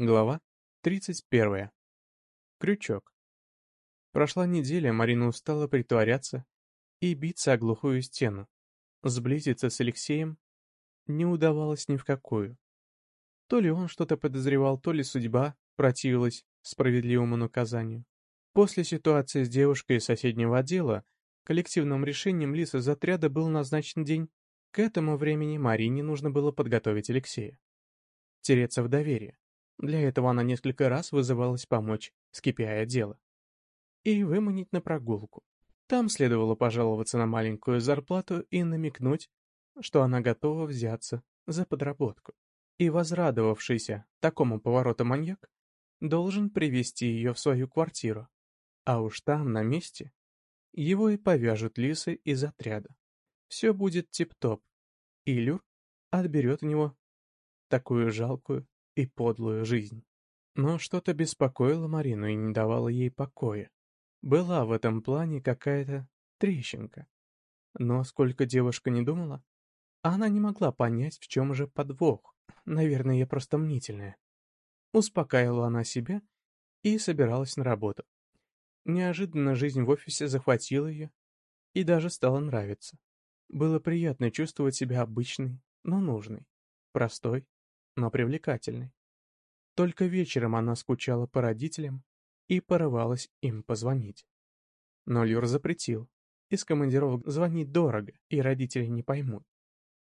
Глава 31. Крючок. Прошла неделя, Марина устала притворяться и биться о глухую стену. Сблизиться с Алексеем не удавалось ни в какую. То ли он что-то подозревал, то ли судьба противилась справедливому наказанию. После ситуации с девушкой из соседнего отдела коллективным решением лиц из отряда был назначен день. К этому времени Марине нужно было подготовить Алексея. Тереться в доверие для этого она несколько раз вызывалась помочь, скипяя дело. И выманить на прогулку. Там следовало пожаловаться на маленькую зарплату и намекнуть, что она готова взяться за подработку. И возрадовавшийся такому повороту маньяк должен привести ее в свою квартиру. А уж там, на месте, его и повяжут лисы из отряда. Все будет тип-топ. И Люр отберет у него такую жалкую и подлую жизнь. Но что-то беспокоило Марину и не давало ей покоя. Была в этом плане какая-то трещинка. Но сколько девушка не думала, она не могла понять, в чем же подвох. Наверное, я просто мнительная. Успокаивала она себя и собиралась на работу. Неожиданно жизнь в офисе захватила ее и даже стала нравиться. Было приятно чувствовать себя обычной, но нужной, простой, но привлекательной. Только вечером она скучала по родителям и порывалась им позвонить. Но Люр запретил. Из командировок звонить дорого, и родители не поймут.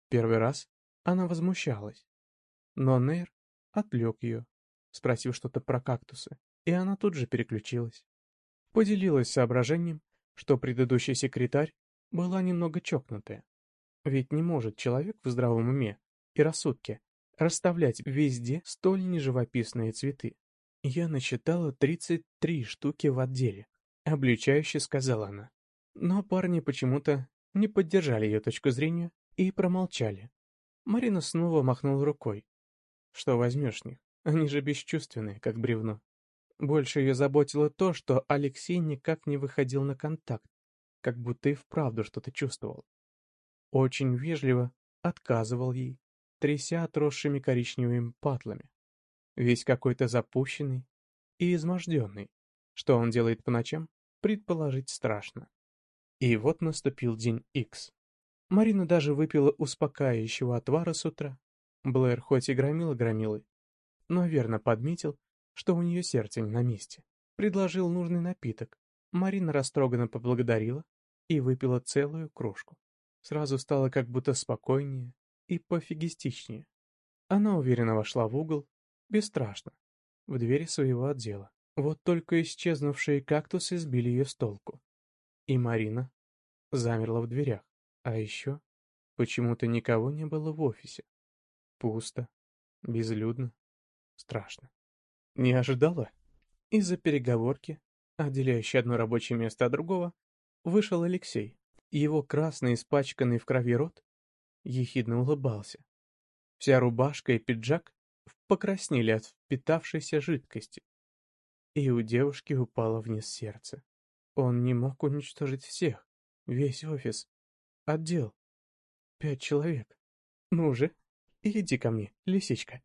Первый раз она возмущалась. Но Нейр отвлек ее, спросив что-то про кактусы, и она тут же переключилась. Поделилась соображением, что предыдущий секретарь была немного чокнутая. Ведь не может человек в здравом уме и рассудке расставлять везде столь неживописные цветы. Я насчитала 33 штуки в отделе, обличающе сказала она. Но парни почему-то не поддержали ее точку зрения и промолчали. Марина снова махнула рукой. Что возьмешь них? Они же бесчувственные, как бревно. Больше ее заботило то, что Алексей никак не выходил на контакт, как будто и вправду что-то чувствовал. Очень вежливо отказывал ей, тряся отросшими коричневыми патлами. Весь какой-то запущенный и изможденный. Что он делает по ночам, предположить страшно. И вот наступил день Икс. Марина даже выпила успокаивающего отвара с утра. Блэр хоть и громила громилой, но верно подметил, что у нее сердце не на месте. Предложил нужный напиток. Марина растроганно поблагодарила и выпила целую кружку. Сразу стало как будто спокойнее, и пофигистичнее. Она уверенно вошла в угол, бесстрашно, в двери своего отдела. Вот только исчезнувшие кактусы сбили ее с толку. И Марина замерла в дверях. А еще почему-то никого не было в офисе. Пусто, безлюдно, страшно. Не ожидала? Из-за переговорки, отделяющей одно рабочее место от другого, вышел Алексей. Его красный, испачканный в крови рот ехидно улыбался. Вся рубашка и пиджак покраснели от впитавшейся жидкости. И у девушки упало вниз сердце. Он не мог уничтожить всех, весь офис, отдел. Пять человек. Ну же, иди ко мне, лисичка.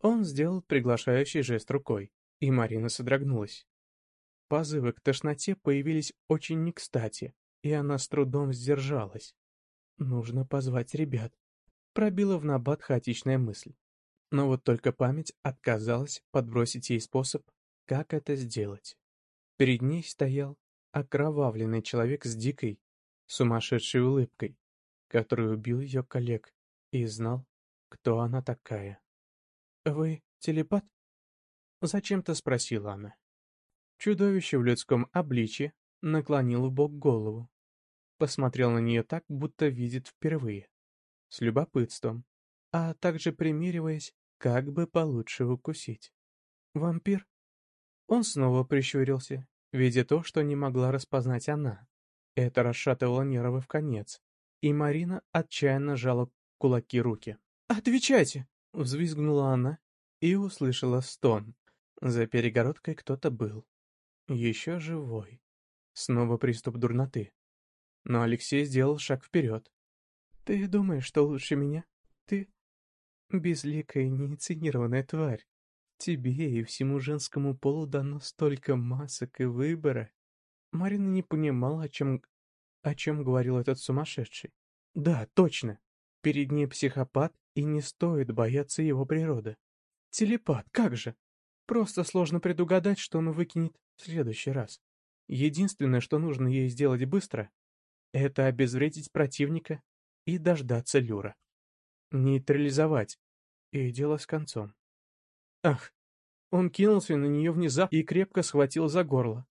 Он сделал приглашающий жест рукой, и Марина содрогнулась. Позывы к тошноте появились очень не кстати, и она с трудом сдержалась. Нужно позвать ребят. Пробила в набат хаотичная мысль. Но вот только память отказалась подбросить ей способ, как это сделать. Перед ней стоял окровавленный человек с дикой, сумасшедшей улыбкой, который убил ее коллег и знал, кто она такая. «Вы телепат?» Зачем-то спросила она. Чудовище в людском обличье наклонило в бок голову, посмотрел на нее так, будто видит впервые, с любопытством, а также примириваясь, как бы получше укусить. «Вампир?» Он снова прищурился, видя то, что не могла распознать она. Это расшатывало нервы в конец, и Марина отчаянно жала кулаки руки. «Отвечайте!» — взвизгнула она и услышала стон. За перегородкой кто-то был. Еще живой. Снова приступ дурноты. Но Алексей сделал шаг вперед. «Ты думаешь, что лучше меня? Ты безликая, неинсценированная тварь. Тебе и всему женскому полу дано столько масок и выбора. Марина не понимала, о чем, о чем говорил этот сумасшедший. Да, точно. Перед ней психопат, и не стоит бояться его природы. Телепат, как же? Просто сложно предугадать, что он выкинет в следующий раз. Единственное, что нужно ей сделать быстро, это обезвредить противника и дождаться Люра. Нейтрализовать. И дело с концом. Ах! Он кинулся на нее внезапно и крепко схватил за горло.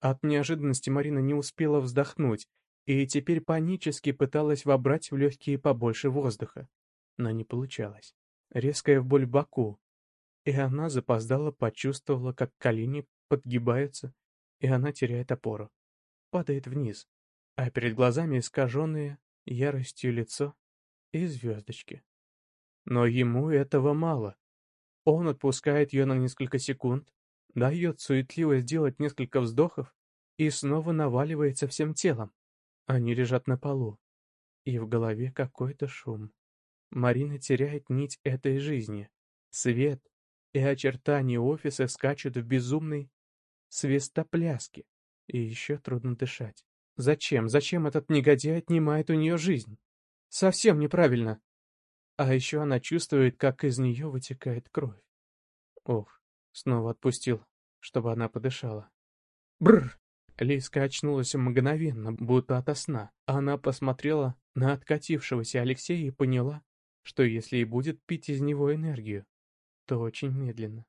От неожиданности Марина не успела вздохнуть и теперь панически пыталась вобрать в легкие побольше воздуха. Но не получалось. Резкая боль в боку. И она запоздала почувствовала, как колени подгибаются, и она теряет опору. Падает вниз, а перед глазами искаженные яростью лицо и звездочки. Но ему этого мало. Он отпускает ее на несколько секунд, дает суетливо сделать несколько вздохов и снова наваливается всем телом. Они лежат на полу, и в голове какой-то шум. Марина теряет нить этой жизни. Свет и очертания офиса скачут в безумной свистопляске, и еще трудно дышать. Зачем, зачем этот негодяй отнимает у нее жизнь? Совсем неправильно. А еще она чувствует, как из нее вытекает кровь. Ох, снова отпустил, чтобы она подышала. Бррр! Лиска очнулась мгновенно, будто ото сна. Она посмотрела на откатившегося Алексея и поняла, что если и будет пить из него энергию, то очень медленно.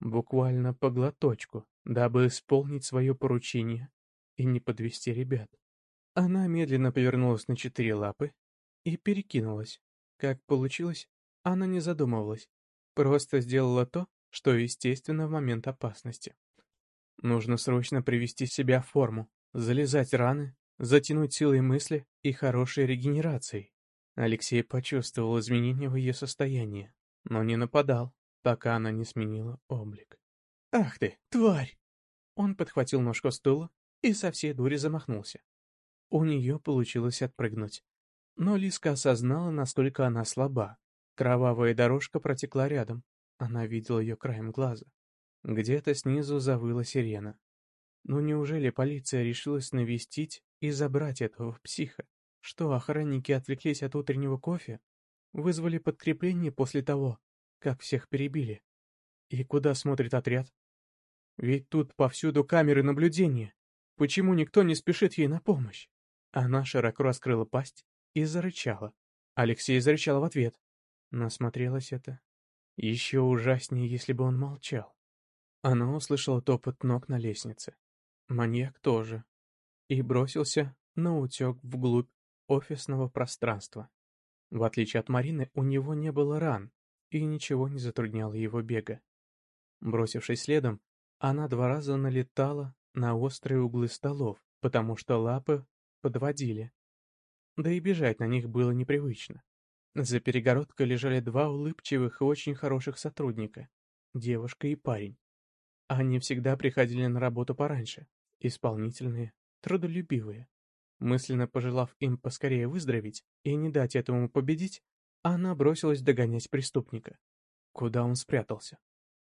Буквально по глоточку, дабы исполнить свое поручение и не подвести ребят. Она медленно повернулась на четыре лапы и перекинулась. Как получилось, она не задумывалась, просто сделала то, что естественно в момент опасности. Нужно срочно привести себя в форму, залезать раны, затянуть силой мысли и хорошей регенерацией. Алексей почувствовал изменения в ее состоянии, но не нападал, пока она не сменила облик. «Ах ты, тварь!» Он подхватил ножку стула и со всей дури замахнулся. У нее получилось отпрыгнуть. Но Лиска осознала, насколько она слаба. Кровавая дорожка протекла рядом. Она видела ее краем глаза. Где-то снизу завыла сирена. Ну неужели полиция решилась навестить и забрать этого психа? Что, охранники отвлеклись от утреннего кофе? Вызвали подкрепление после того, как всех перебили? И куда смотрит отряд? Ведь тут повсюду камеры наблюдения. Почему никто не спешит ей на помощь? Она широко раскрыла пасть и зарычала. Алексей зарычал в ответ. Насмотрелось это. Еще ужаснее, если бы он молчал. Она услышала топот ног на лестнице. Маньяк тоже. И бросился на утек вглубь офисного пространства. В отличие от Марины, у него не было ран, и ничего не затрудняло его бега. Бросившись следом, она два раза налетала на острые углы столов, потому что лапы подводили. Да и бежать на них было непривычно. За перегородкой лежали два улыбчивых и очень хороших сотрудника, девушка и парень. Они всегда приходили на работу пораньше, исполнительные, трудолюбивые. Мысленно пожелав им поскорее выздороветь и не дать этому победить, она бросилась догонять преступника. Куда он спрятался?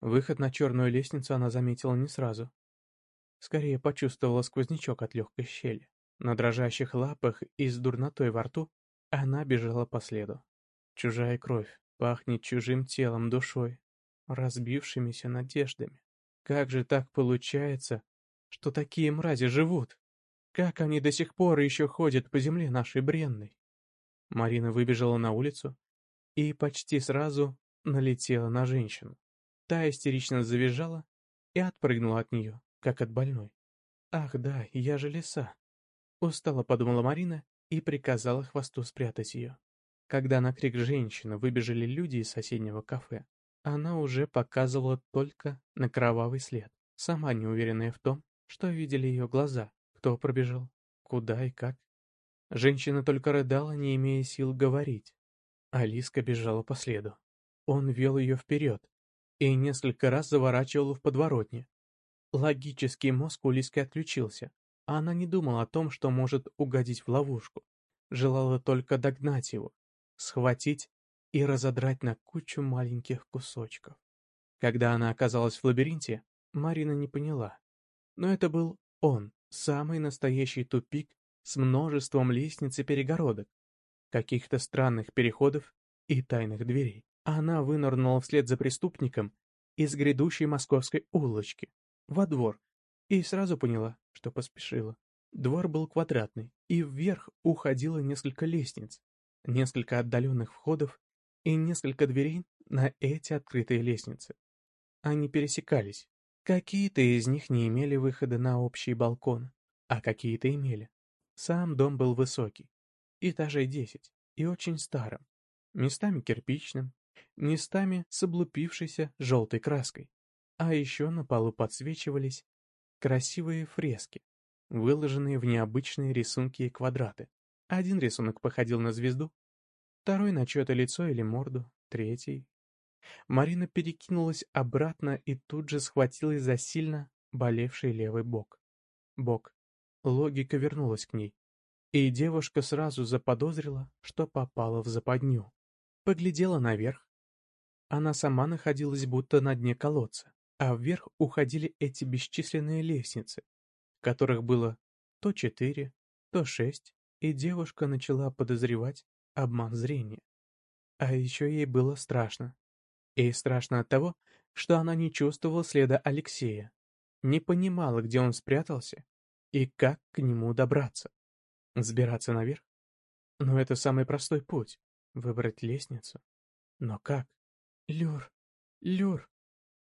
Выход на черную лестницу она заметила не сразу. Скорее почувствовала сквознячок от легкой щели. На дрожащих лапах и с дурнотой во рту она бежала по следу. Чужая кровь пахнет чужим телом, душой, разбившимися надеждами. Как же так получается, что такие мрази живут? Как они до сих пор еще ходят по земле нашей бренной? Марина выбежала на улицу и почти сразу налетела на женщину. Та истерично завизжала и отпрыгнула от нее, как от больной. «Ах да, я же лиса!» Устало подумала Марина и приказала хвосту спрятать ее. Когда на крик женщины выбежали люди из соседнего кафе, она уже показывала только на кровавый след, сама неуверенная в том, что видели ее глаза, кто пробежал, куда и как. Женщина только рыдала, не имея сил говорить. Алиска бежала по следу. Он вел ее вперед и несколько раз заворачивал в подворотне. Логический мозг у Лиски отключился, а она не думала о том, что может угодить в ловушку. Желала только догнать его, схватить и разодрать на кучу маленьких кусочков. Когда она оказалась в лабиринте, Марина не поняла. Но это был он, самый настоящий тупик с множеством лестниц и перегородок, каких-то странных переходов и тайных дверей. Она вынырнула вслед за преступником из грядущей московской улочки, во двор, и сразу поняла, что поспешила. Двор был квадратный, и вверх уходило несколько лестниц, несколько отдаленных входов и несколько дверей на эти открытые лестницы. Они пересекались. Какие-то из них не имели выхода на общий балкон, а какие-то имели. Сам дом был высокий, этажей десять, и очень старым, местами кирпичным, местами с облупившейся желтой краской. А еще на полу подсвечивались красивые фрески, выложенные в необычные рисунки и квадраты. Один рисунок походил на звезду, второй на чье-то лицо или морду, третий. Марина перекинулась обратно и тут же схватилась за сильно болевший левый бок. Бок. Логика вернулась к ней, и девушка сразу заподозрила, что попала в западню. Поглядела наверх. Она сама находилась будто на дне колодца, а вверх уходили эти бесчисленные лестницы, которых было то четыре, то шесть, и девушка начала подозревать обман зрения. А еще ей было страшно. Ей страшно от того, что она не чувствовала следа Алексея, не понимала, где он спрятался и как к нему добраться. Сбираться наверх? Но это самый простой путь — выбрать лестницу. Но как? «Люр! Люр!» —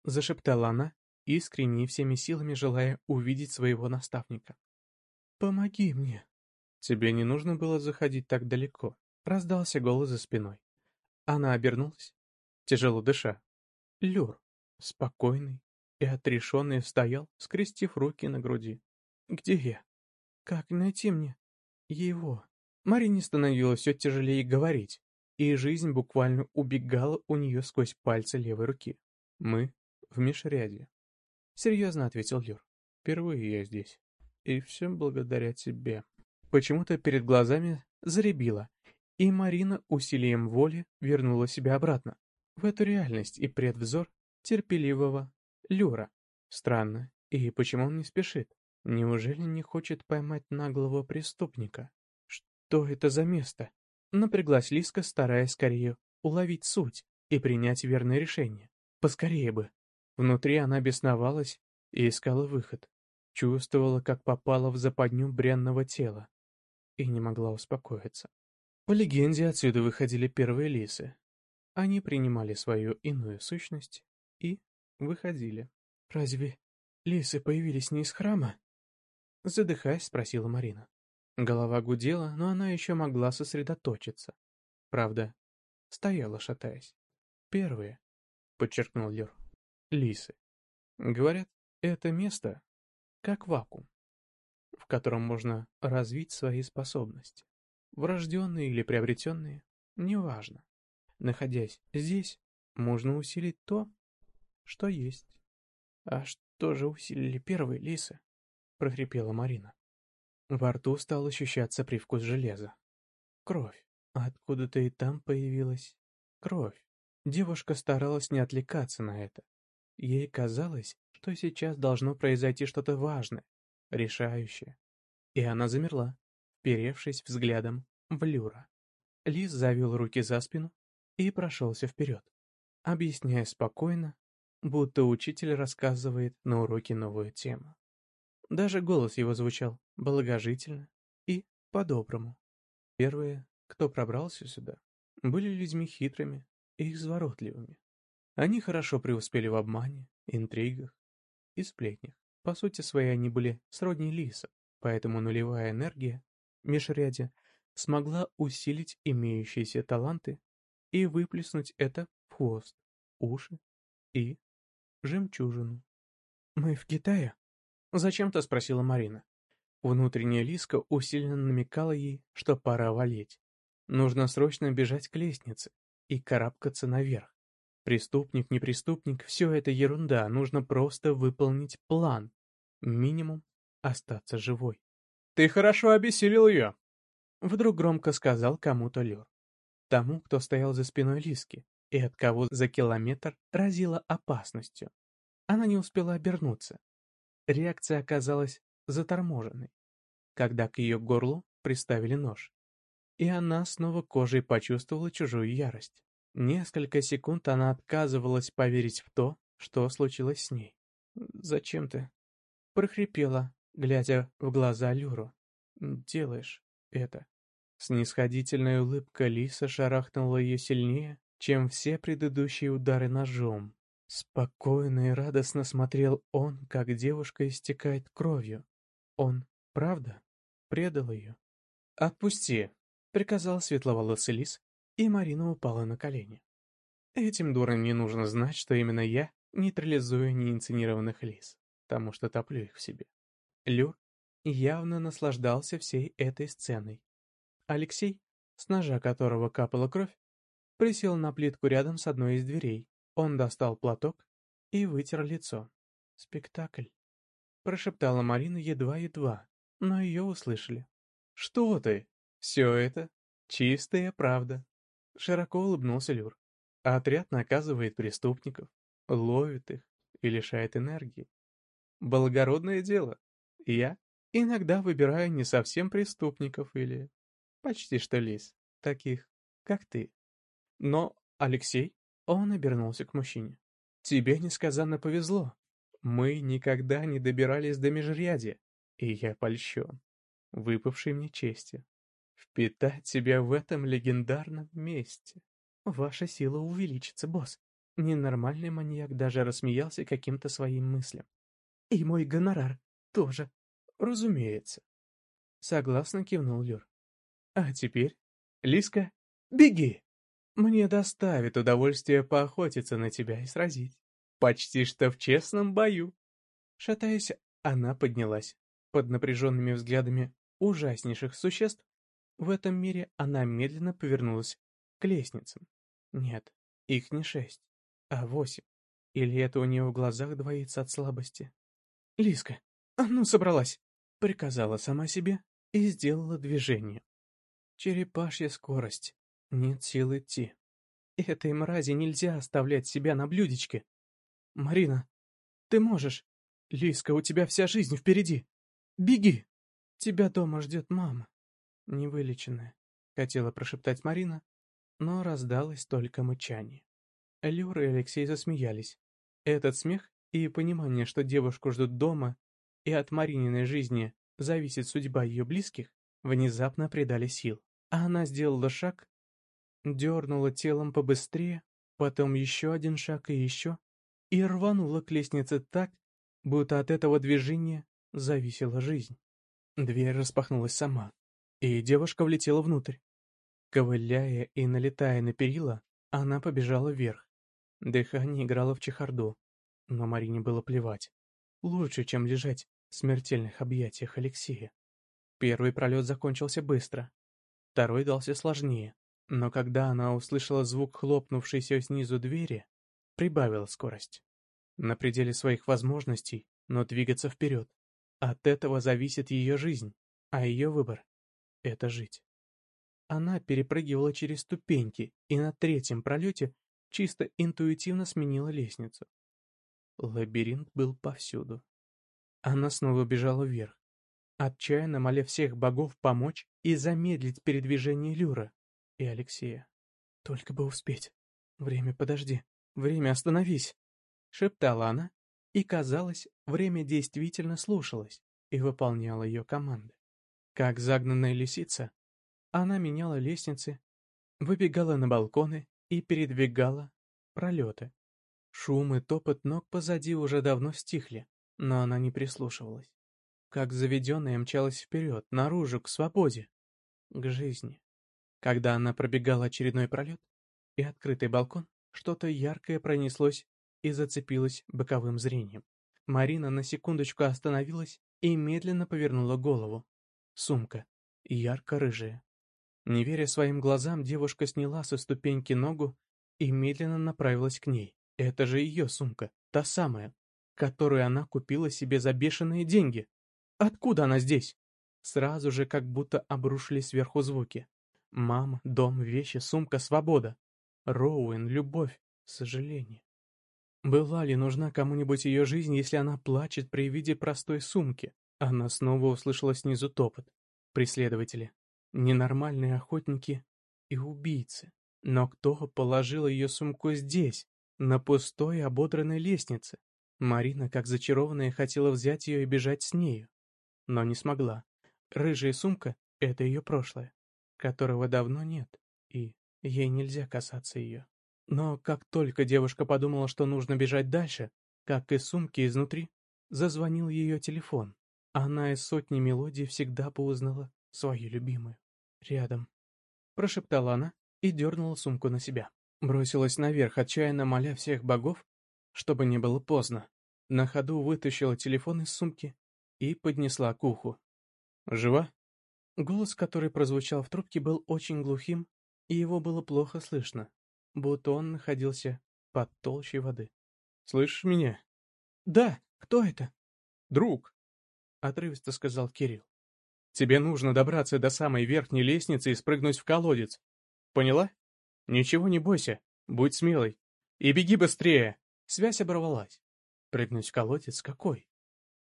зашептала она, искренне всеми силами желая увидеть своего наставника. «Помоги мне!» «Тебе не нужно было заходить так далеко», — раздался голос за спиной. Она обернулась, тяжело дыша. Люр, спокойный и отрешенный, стоял, скрестив руки на груди. «Где я? Как найти мне? Его?» Марине становилось все тяжелее говорить, и жизнь буквально убегала у нее сквозь пальцы левой руки. «Мы в межряде», — серьезно ответил Люр. «Впервые я здесь. И все благодаря тебе». Почему-то перед глазами заребило, и Марина усилием воли вернула себя обратно, в эту реальность и предвзор терпеливого Люра. Странно, и почему он не спешит? Неужели не хочет поймать наглого преступника? Что это за место? Напряглась Лиска, стараясь скорее уловить суть и принять верное решение. Поскорее бы. Внутри она бесновалась и искала выход. Чувствовала, как попала в западню бренного тела. И не могла успокоиться. По легенде, отсюда выходили первые лисы. Они принимали свою иную сущность и выходили. «Разве лисы появились не из храма?» Задыхаясь, спросила Марина. Голова гудела, но она еще могла сосредоточиться. Правда, стояла, шатаясь. «Первые», — подчеркнул Лер, — «лисы. Говорят, это место как вакуум, в котором можно развить свои способности. Врожденные или приобретенные, неважно. Находясь здесь, можно усилить то, что есть. А что же усилили первые лисы? прохрипела Марина. Во рту стал ощущаться привкус железа. Кровь. Откуда-то и там появилась кровь. Девушка старалась не отвлекаться на это. Ей казалось, что сейчас должно произойти что-то важное, решающее. И она замерла, вперевшись взглядом в Люра. Лис завел руки за спину и прошелся вперед, объясняя спокойно, будто учитель рассказывает на уроке новую тему. Даже голос его звучал благожительно и по-доброму. Первые, кто пробрался сюда, были людьми хитрыми и изворотливыми. Они хорошо преуспели в обмане, интригах и сплетнях. По сути своей они были сродни лисам, поэтому нулевая энергия межряде смогла усилить имеющиеся таланты и выплеснуть это в хвост, уши и жемчужину. «Мы в Китае?» Зачем-то спросила Марина. Внутренняя Лиска усиленно намекала ей, что пора валить. Нужно срочно бежать к лестнице и карабкаться наверх. Преступник, не преступник, все это ерунда, нужно просто выполнить план. Минимум — остаться живой. «Ты хорошо обессилил ее!» Вдруг громко сказал кому-то Лер. Тому, кто стоял за спиной Лиски, и от кого за километр разило опасностью. Она не успела обернуться. Реакция оказалась заторможенной, когда к ее горлу приставили нож. И она снова кожей почувствовала чужую ярость. Несколько секунд она отказывалась поверить в то, что случилось с ней. «Зачем ты?» прохрипела, глядя в глаза Люру. «Делаешь это». Снисходительная улыбка Лиса шарахнула ее сильнее, чем все предыдущие удары ножом. Спокойно и радостно смотрел он, как девушка истекает кровью. Он, правда, предал ее. «Отпусти», — приказал светловолосый лис, и Марина упала на колени. Этим дурам не нужно знать, что именно я нейтрализую неинсценированных лис, потому что топлю их в себе. Люр явно наслаждался всей этой сценой. Алексей, с ножа которого капала кровь, присел на плитку рядом с одной из дверей. Он достал платок и вытер лицо. «Спектакль», — прошептала Марина едва-едва, но ее услышали. «Что ты? Все это чистая правда», — широко улыбнулся Люр. Отряд наказывает преступников, ловит их и лишает энергии. Благородное дело. Я иногда выбираю не совсем преступников или почти что лис, таких, как ты. Но, Алексей, он обернулся к мужчине. Тебе несказанно повезло. Мы никогда не добирались до межрядья, и я польщен, выпавшей мне чести, впитать тебя в этом легендарном месте. Ваша сила увеличится, босс. Ненормальный маньяк даже рассмеялся каким-то своим мыслям. И мой гонорар тоже. Разумеется. Согласно кивнул Люр. А теперь, Лиска, беги! Мне доставит удовольствие поохотиться на тебя и сразить. Почти что в честном бою. Шатаясь, она поднялась. Под напряженными взглядами ужаснейших существ в этом мире она медленно повернулась к лестницам. Нет, их не шесть, а восемь. Или это у нее в глазах двоится от слабости? «Лиска, а ну собралась!» Приказала сама себе и сделала движение. Черепашья скорость. Нет сил идти. Этой мрази нельзя оставлять себя на блюдечке. Марина, ты можешь. Лиска, у тебя вся жизнь впереди. Беги! Тебя дома ждет мама. Невылеченная. Хотела прошептать Марина, но раздалось только мычание. Люра и Алексей засмеялись. Этот смех и понимание, что девушку ждут дома, и от Марининой жизни зависит судьба ее близких, внезапно придали сил. А она сделала шаг, дернула телом побыстрее, потом еще один шаг и еще, и рванула к лестнице так, будто от этого движения зависела жизнь. Дверь распахнулась сама, и девушка влетела внутрь. Ковыляя и налетая на перила, она побежала вверх. Дыхание играло в чехарду, но Марине было плевать. Лучше, чем лежать в смертельных объятиях Алексея. Первый пролет закончился быстро, второй дался сложнее, но когда она услышала звук хлопнувшейся снизу двери, прибавила скорость. На пределе своих возможностей, но двигаться вперед. От этого зависит ее жизнь, а ее выбор — это жить. Она перепрыгивала через ступеньки и на третьем пролете чисто интуитивно сменила лестницу. Лабиринт был повсюду. Она снова бежала вверх, отчаянно моля всех богов помочь и замедлить передвижение Люра и Алексея. «Только бы успеть. Время подожди. Время остановись!» — шептала она, и, казалось, время действительно слушалось и выполняло ее команды. Как загнанная лисица, она меняла лестницы, выбегала на балконы и передвигала пролеты. Шум и топот ног позади уже давно стихли, но она не прислушивалась. Как заведенная мчалась вперед, наружу, к свободе, к жизни. Когда она пробегала очередной пролет и открытый балкон, что-то яркое пронеслось и зацепилось боковым зрением. Марина на секундочку остановилась и медленно повернула голову. Сумка, ярко-рыжая, не веря своим глазам, девушка сняла со ступеньки ногу и медленно направилась к ней. Это же ее сумка, та самая, которую она купила себе за бешеные деньги. Откуда она здесь? Сразу же как будто обрушились сверху звуки. Мама, дом, вещи, сумка, свобода. Роуэн, любовь, сожаление. Была ли нужна кому-нибудь ее жизнь, если она плачет при виде простой сумки? Она снова услышала снизу топот. Преследователи. Ненормальные охотники и убийцы. Но кто положил ее сумку здесь, на пустой ободранной лестнице? Марина, как зачарованная, хотела взять ее и бежать с нею. Но не смогла. Рыжая сумка — это ее прошлое, которого давно нет, и ей нельзя касаться ее. Но как только девушка подумала, что нужно бежать дальше, как из сумки изнутри, зазвонил ее телефон. Она из сотни мелодий всегда поузнала свою любимую. «Рядом», — прошептала она и дернула сумку на себя. Бросилась наверх, отчаянно моля всех богов, чтобы не было поздно. На ходу вытащила телефон из сумки и поднесла к уху. «Жива?» Голос, который прозвучал в трубке, был очень глухим, и его было плохо слышно будто он находился под толщей воды. «Слышишь меня?» «Да, кто это?» «Друг», — отрывисто сказал Кирилл. «Тебе нужно добраться до самой верхней лестницы и спрыгнуть в колодец. Поняла? Ничего не бойся, будь смелой. И беги быстрее!» Связь оборвалась. Прыгнуть в колодец какой?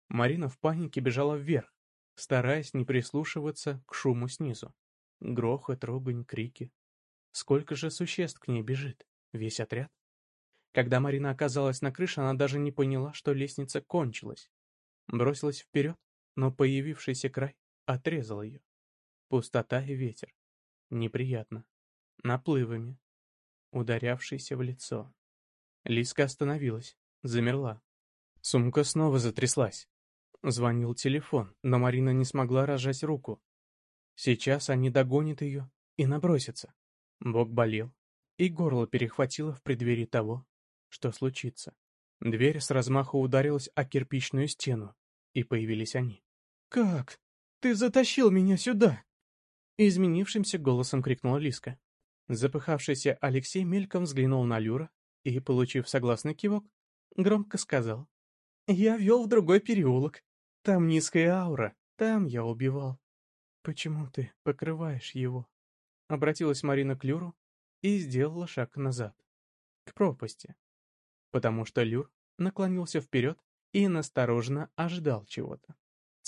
Марина в панике бежала вверх, стараясь не прислушиваться к шуму снизу. Грохот, ругань, крики. Сколько же существ к ней бежит? Весь отряд? Когда Марина оказалась на крыше, она даже не поняла, что лестница кончилась. Бросилась вперед, но появившийся край отрезал ее. Пустота и ветер. Неприятно. Наплывами. Ударявшийся в лицо. Лиска остановилась, замерла. Сумка снова затряслась. Звонил телефон, но Марина не смогла разжать руку. Сейчас они догонят ее и набросятся. Бок болел, и горло перехватило в преддверии того, что случится. Дверь с размаху ударилась о кирпичную стену, и появились они. «Как? Ты затащил меня сюда!» Изменившимся голосом крикнула Лиска. Запыхавшийся Алексей мельком взглянул на Люра и, получив согласный кивок, громко сказал. «Я вел в другой переулок. Там низкая аура, там я убивал. Почему ты покрываешь его?» Обратилась Марина к Люру и сделала шаг назад, к пропасти, потому что Люр наклонился вперед и настороженно ожидал чего-то.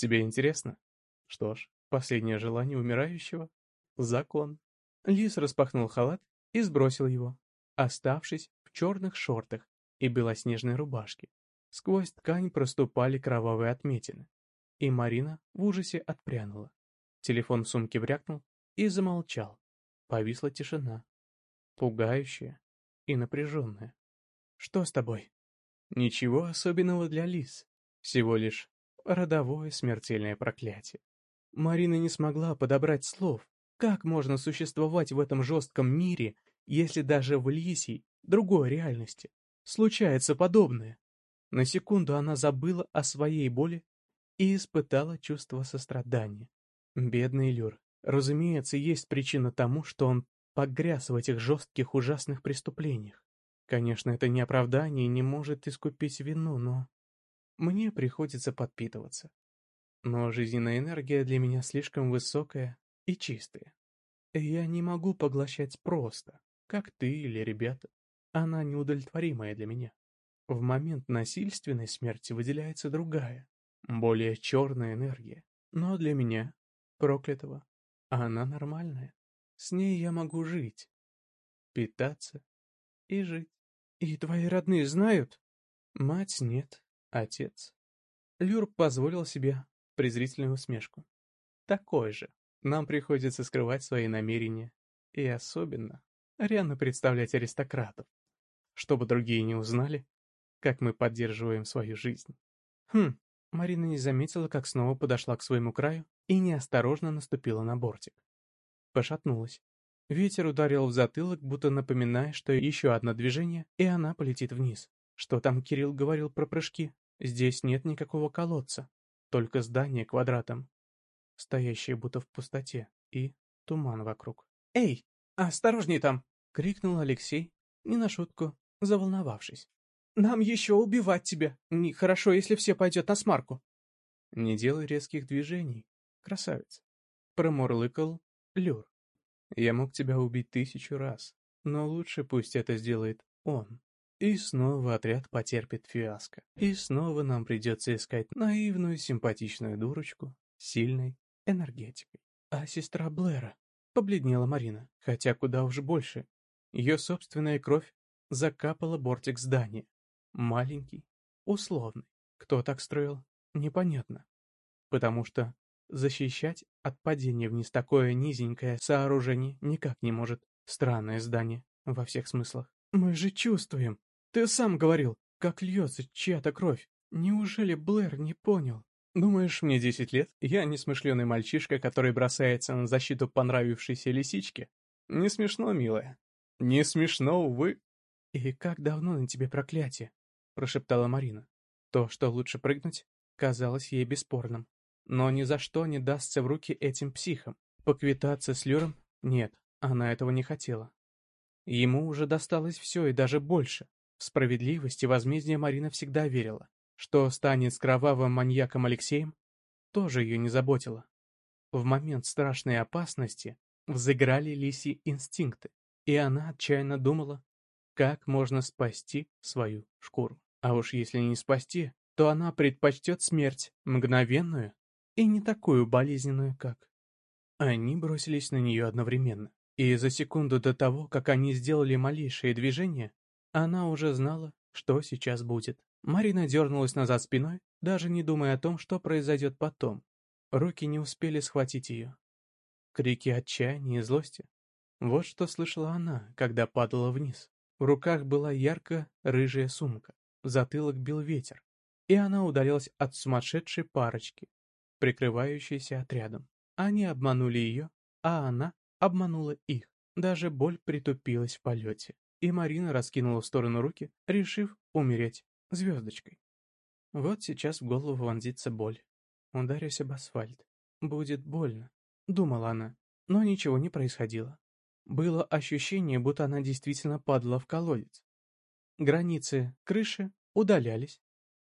«Тебе интересно? Что ж, последнее желание умирающего — закон». Лис распахнул халат и сбросил его, оставшись в черных шортах и белоснежной рубашке. Сквозь ткань проступали кровавые отметины, и Марина в ужасе отпрянула. Телефон в сумке брякнул и замолчал. Повисла тишина, пугающая и напряженная. «Что с тобой?» «Ничего особенного для лис, всего лишь родовое смертельное проклятие». Марина не смогла подобрать слов. Как можно существовать в этом жестком мире, если даже в лисий, другой реальности, случается подобное? На секунду она забыла о своей боли и испытала чувство сострадания. Бедный Люр, Разумеется, есть причина тому, что он погряз в этих жестких ужасных преступлениях. Конечно, это не оправдание и не может искупить вину, но... Мне приходится подпитываться. Но жизненная энергия для меня слишком высокая и чистая. Я не могу поглощать просто, как ты или ребята. Она неудовлетворимая для меня. В момент насильственной смерти выделяется другая, более черная энергия. Но для меня, проклятого, она нормальная. С ней я могу жить, питаться и жить. И твои родные знают? Мать нет, отец. Люр позволил себе презрительную усмешку. Такой же. Нам приходится скрывать свои намерения. И особенно рьяно представлять аристократов, чтобы другие не узнали, как мы поддерживаем свою жизнь. Хм, Марина не заметила, как снова подошла к своему краю и неосторожно наступила на бортик. Пошатнулась. Ветер ударил в затылок, будто напоминая, что еще одно движение, и она полетит вниз. Что там Кирилл говорил про прыжки? Здесь нет никакого колодца, только здание квадратом, стоящее будто в пустоте, и туман вокруг. «Эй, осторожней там!» — крикнул Алексей, не на шутку, заволновавшись. «Нам еще убивать тебя! Нехорошо, если все пойдет на смарку!» «Не делай резких движений, красавец!» Промурлыкал Люр. «Я мог тебя убить тысячу раз, но лучше пусть это сделает он. И снова отряд потерпит фиаско. И снова нам придется искать наивную симпатичную дурочку с сильной энергетикой. А сестра Блэра? Побледнела Марина, хотя куда уж больше. Ее собственная кровь закапала бортик здания. Маленький, условный. Кто так строил, непонятно. Потому что защищать от падения вниз такое низенькое сооружение никак не может. Странное здание во всех смыслах. Мы же чувствуем, ты сам говорил, как льется чья-то кровь. Неужели Блэр не понял? Думаешь, мне десять лет? Я несмышленый мальчишка, который бросается на защиту понравившейся лисички? Не смешно, милая. Не смешно, увы. И как давно на тебе проклятие? Прошептала Марина. То, что лучше прыгнуть, казалось ей бесспорным. Но ни за что не дастся в руки этим психам. Поквитаться с Люром? Нет, она этого не хотела. Ему уже досталось все и даже больше. В справедливость и возмездие Марина всегда верила. Что станет с кровавым маньяком Алексеем, тоже ее не заботило. В момент страшной опасности взыграли лисьи инстинкты, и она отчаянно думала, как можно спасти свою шкуру. А уж если не спасти, то она предпочтет смерть, мгновенную и не такую болезненную, как... Они бросились на нее одновременно, и за секунду до того, как они сделали малейшее движение, она уже знала, что сейчас будет. Марина дернулась назад спиной, даже не думая о том, что произойдет потом. Руки не успели схватить ее. Крики отчаяния и злости. Вот что слышала она, когда падала вниз. В руках была ярко-рыжая сумка, затылок бил ветер, и она удалилась от сумасшедшей парочки, прикрывающейся отрядом. Они обманули ее, а она обманула их. Даже боль притупилась в полете и Марина раскинула в сторону руки, решив умереть звездочкой. Вот сейчас в голову вонзится боль. Ударюсь об асфальт. Будет больно, думала она, но ничего не происходило. Было ощущение, будто она действительно падала в колодец. Границы крыши удалялись.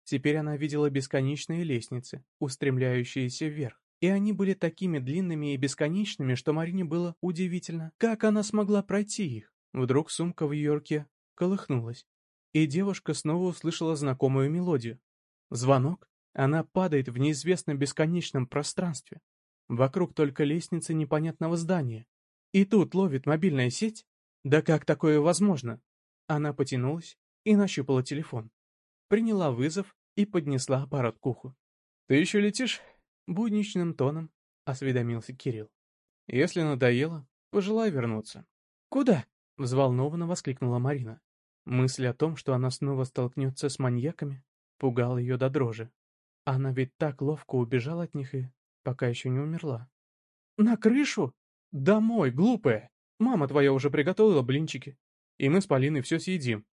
Теперь она видела бесконечные лестницы, устремляющиеся вверх. И они были такими длинными и бесконечными, что Марине было удивительно, как она смогла пройти их. Вдруг сумка в ее руке колыхнулась, и девушка снова услышала знакомую мелодию. Звонок? Она падает в неизвестном бесконечном пространстве. Вокруг только лестницы непонятного здания. И тут ловит мобильная сеть? Да как такое возможно? Она потянулась и нащупала телефон. Приняла вызов и поднесла аппарат к уху. «Ты еще летишь?» Будничным тоном осведомился Кирилл. «Если надоело, пожелай вернуться». «Куда?» Взволнованно воскликнула Марина. Мысль о том, что она снова столкнется с маньяками, пугала ее до дрожи. Она ведь так ловко убежала от них и пока еще не умерла. «На крышу? Домой, глупая! Мама твоя уже приготовила блинчики, и мы с Полиной все съедим,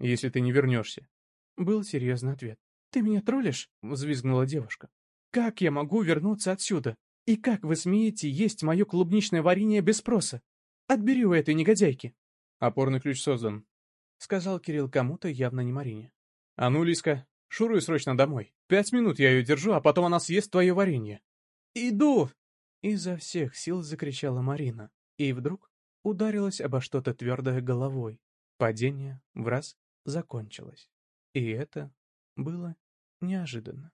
если ты не вернешься». Был серьезный ответ. «Ты меня троллишь?» — взвизгнула девушка. «Как я могу вернуться отсюда? И как вы смеете есть мое клубничное варенье без спроса? Отбери у этой негодяйки!» Опорный ключ создан, — сказал Кирилл кому-то, явно не Марине. А ну, Лиска, шуруй срочно домой. Пять минут я ее держу, а потом она съест твое варенье. Иду! Изо всех сил закричала Марина, и вдруг ударилась обо что-то твердое головой. Падение в раз закончилось. И это было неожиданно.